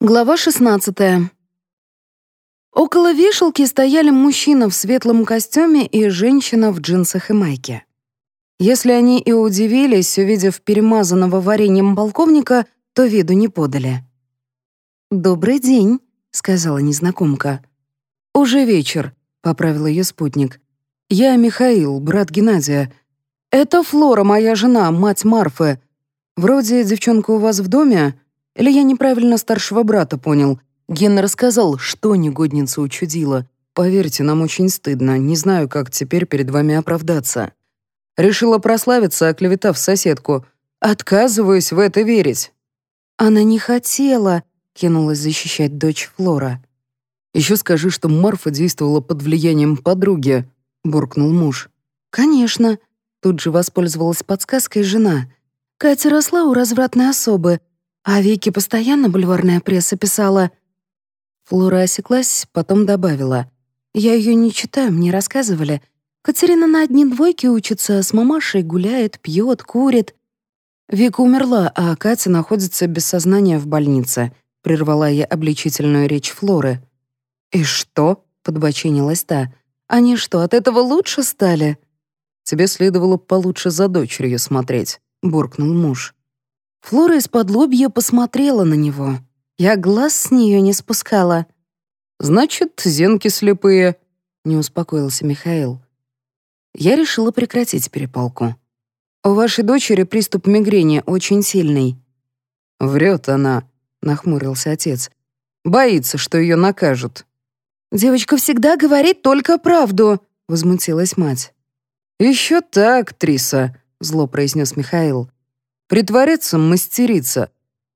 Глава 16. Около вешалки стояли мужчина в светлом костюме и женщина в джинсах и майке. Если они и удивились, увидев перемазанного вареньем полковника, то виду не подали. «Добрый день», — сказала незнакомка. «Уже вечер», — поправил ее спутник. «Я Михаил, брат Геннадия. Это Флора, моя жена, мать Марфы. Вроде девчонка у вас в доме?» Или я неправильно старшего брата понял? Гена рассказал, что негодница учудила. Поверьте, нам очень стыдно. Не знаю, как теперь перед вами оправдаться. Решила прославиться, оклеветав соседку. Отказываюсь в это верить. Она не хотела, кинулась защищать дочь Флора. Еще скажи, что Марфа действовала под влиянием подруги, буркнул муж. Конечно, тут же воспользовалась подсказкой жена. Катя росла у развратной особы, а Вики постоянно бульварная пресса писала. Флора осеклась, потом добавила. «Я ее не читаю, мне рассказывали. Катерина на одни двойки учится, с мамашей гуляет, пьет, курит». Вика умерла, а Катя находится без сознания в больнице. Прервала я обличительную речь Флоры. «И что?» — подбочинилась та. «Они что, от этого лучше стали?» «Тебе следовало получше за дочерью смотреть», — буркнул муж. Флора из-под лобья посмотрела на него. Я глаз с нее не спускала. «Значит, зенки слепые», — не успокоился Михаил. Я решила прекратить перепалку. «У вашей дочери приступ мигрени очень сильный». «Врет она», — нахмурился отец. «Боится, что ее накажут». «Девочка всегда говорит только правду», — возмутилась мать. «Еще так, Триса», — зло произнес Михаил. Притвориться мастерица.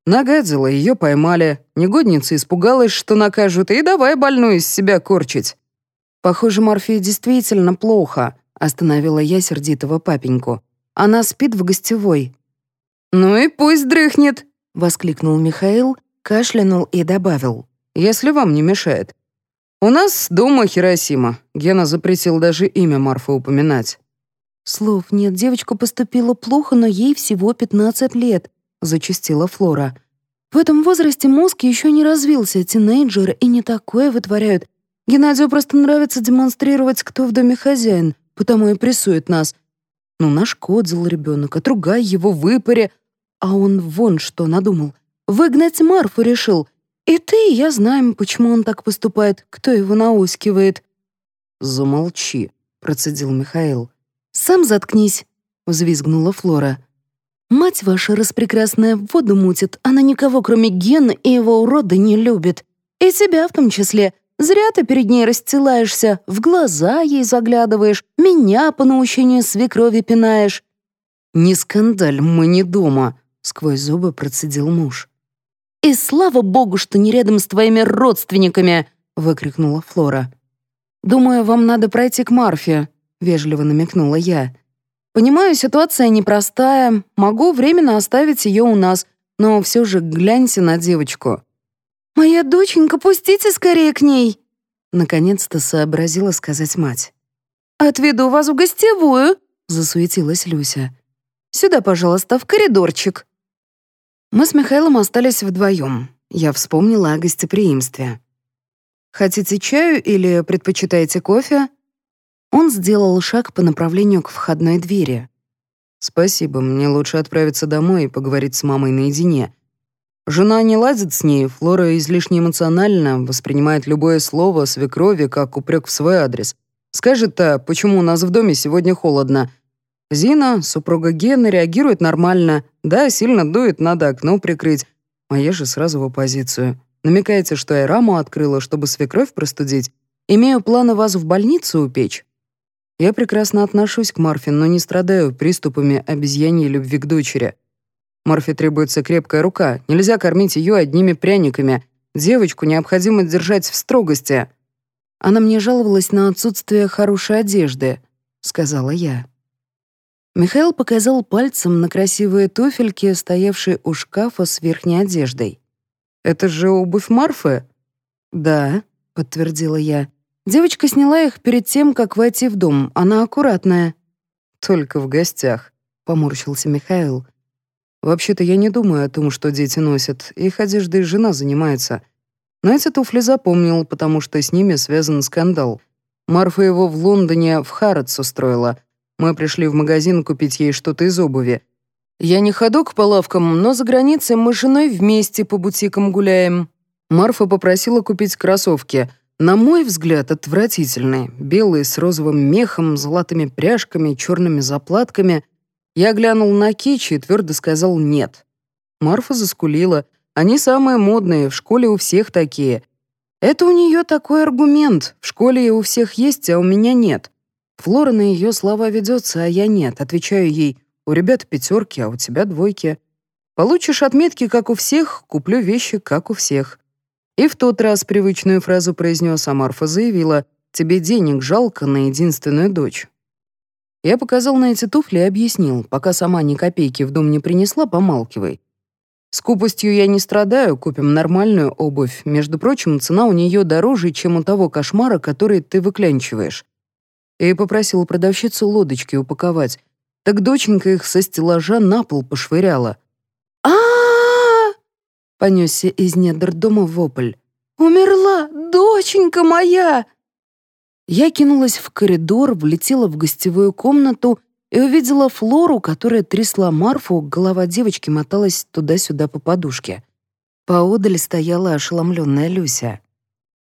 Нагадила, ее поймали. Негодница испугалась, что накажут, и давай больную из себя корчить. Похоже, Морфея действительно плохо, остановила я сердитого папеньку. Она спит в гостевой. «Ну и пусть дрыхнет», — воскликнул Михаил, кашлянул и добавил. «Если вам не мешает. У нас дома Хиросима. Гена запретил даже имя Марфы упоминать. «Слов нет, девочка поступила плохо, но ей всего 15 лет», — зачастила Флора. «В этом возрасте мозг еще не развился, тинейджеры и не такое вытворяют. Геннадию просто нравится демонстрировать, кто в доме хозяин, потому и прессует нас. Ну, наш кот зл ребенок, отругай его в выпаре. А он вон что надумал. Выгнать Марфу решил. И ты, я знаем, почему он так поступает, кто его наускивает». «Замолчи», — процедил Михаил. «Сам заткнись», — взвизгнула Флора. «Мать ваша распрекрасная воду мутит, она никого, кроме Гена и его урода, не любит. И тебя в том числе. Зря ты перед ней расстилаешься, в глаза ей заглядываешь, меня по наущению свекрови пинаешь». «Не скандаль, мы не дома», — сквозь зубы процедил муж. «И слава богу, что не рядом с твоими родственниками!» — выкрикнула Флора. «Думаю, вам надо пройти к Марфе», вежливо намекнула я. Понимаю, ситуация непростая, могу временно оставить ее у нас, но все же гляньте на девочку. Моя доченька, пустите скорее к ней, наконец-то сообразила сказать мать. Отведу вас в гостевую, засуетилась Люся. Сюда, пожалуйста, в коридорчик. Мы с Михаилом остались вдвоем. Я вспомнила о гостеприимстве. Хотите чаю или предпочитаете кофе? Он сделал шаг по направлению к входной двери. «Спасибо, мне лучше отправиться домой и поговорить с мамой наедине. Жена не ладит с ней, Флора излишне эмоционально воспринимает любое слово свекрови как упрек в свой адрес. Скажет-то, почему у нас в доме сегодня холодно. Зина, супруга Гены, реагирует нормально. Да, сильно дует, надо окно прикрыть. А я же сразу в оппозицию. Намекаете, что я раму открыла, чтобы свекровь простудить? Имею планы вас в больницу упечь. Я прекрасно отношусь к Марфе, но не страдаю приступами обезьяньей любви к дочери. Марфе требуется крепкая рука, нельзя кормить ее одними пряниками. Девочку необходимо держать в строгости. Она мне жаловалась на отсутствие хорошей одежды, сказала я. Михаил показал пальцем на красивые туфельки, стоявшие у шкафа с верхней одеждой. «Это же обувь Марфы?» «Да», — подтвердила я. Девочка сняла их перед тем, как войти в дом. Она аккуратная. «Только в гостях», — поморщился Михаил. Вообще-то я не думаю о том, что дети носят. Их одеждой жена занимается. Но эти туфли запомнил, потому что с ними связан скандал. Марфа его в Лондоне в Харатс устроила. Мы пришли в магазин купить ей что-то из обуви. Я не ходок по лавкам, но за границей мы с женой вместе по бутикам гуляем. Марфа попросила купить кроссовки. На мой взгляд, отвратительные. Белые с розовым мехом, золотыми пряжками, черными заплатками. Я глянул на Кичи и твердо сказал «нет». Марфа заскулила. Они самые модные, в школе у всех такие. Это у нее такой аргумент. В школе у всех есть, а у меня нет. Флора на ее слова ведется, а я нет. Отвечаю ей, у ребят пятерки, а у тебя двойки. Получишь отметки, как у всех, куплю вещи, как у всех. И в тот раз привычную фразу произнес, а Марфа заявила, тебе денег жалко на единственную дочь. Я показал на эти туфли и объяснил, пока сама ни копейки в дом не принесла, помалкивай. Скупостью я не страдаю, купим нормальную обувь. Между прочим, цена у нее дороже, чем у того кошмара, который ты выклянчиваешь. И попросил продавщицу лодочки упаковать. Так доченька их со стеллажа на пол пошвыряла. Понесся из недр дома вопль. «Умерла! Доченька моя!» Я кинулась в коридор, влетела в гостевую комнату и увидела Флору, которая трясла Марфу, голова девочки моталась туда-сюда по подушке. Поодаль стояла ошеломленная Люся.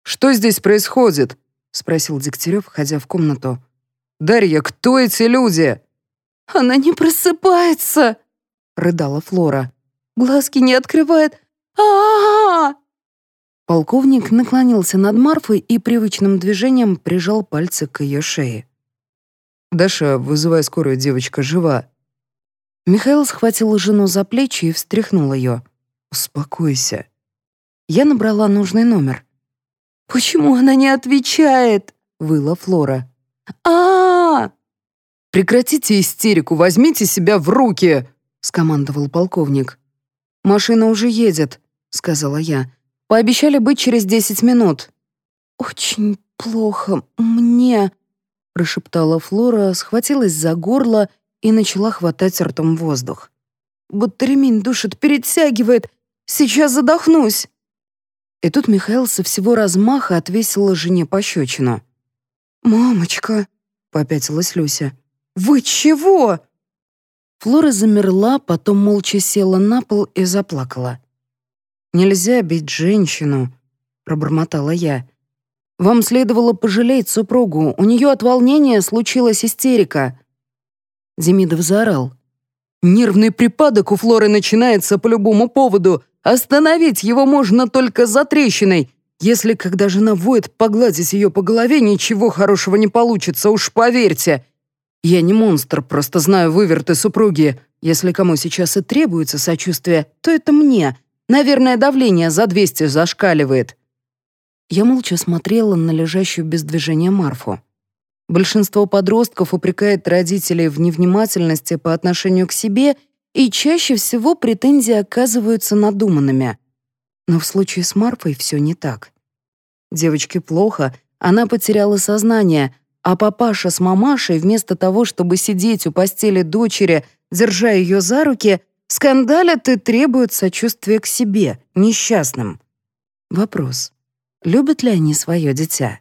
«Что здесь происходит?» — спросил Дегтярев, входя в комнату. «Дарья, кто эти люди?» «Она не просыпается!» — рыдала Флора. «Глазки не открывает. А а, -а! Полковник наклонился над Марфой и привычным движением прижал пальцы к ее шее. «Даша, вызывай скорую, девочка жива». Михаил схватил жену за плечи и встряхнул ее. «Успокойся». Я набрала нужный номер. «Почему она не отвечает?» — выла Флора. а а, -а! «Прекратите истерику, возьмите себя в руки!» — скомандовал полковник. «Машина уже едет», — сказала я. «Пообещали быть через десять минут». «Очень плохо мне», прошептала Флора, схватилась за горло и начала хватать ртом воздух. «Будто ремень душит, перетягивает. Сейчас задохнусь!» И тут Михаил со всего размаха отвесила жене пощечину. «Мамочка!» — попятилась Люся. «Вы чего?» Флора замерла, потом молча села на пол и заплакала. «Нельзя бить женщину», — пробормотала я. Вам следовало пожалеть супругу, у нее от волнения случилась истерика». Демидов заорал. «Нервный припадок у Флоры начинается по любому поводу. Остановить его можно только за трещиной. Если, когда жена воет, погладить ее по голове, ничего хорошего не получится, уж поверьте. Я не монстр, просто знаю выверты супруги. Если кому сейчас и требуется сочувствие, то это мне. Наверное, давление за 200 зашкаливает». Я молча смотрела на лежащую без движения Марфу. Большинство подростков упрекает родителей в невнимательности по отношению к себе, и чаще всего претензии оказываются надуманными. Но в случае с Марфой все не так. Девочке плохо, она потеряла сознание, а папаша с мамашей вместо того, чтобы сидеть у постели дочери, держа ее за руки, скандалят и требуют сочувствия к себе, несчастным. Вопрос. Любят ли они свое дитя?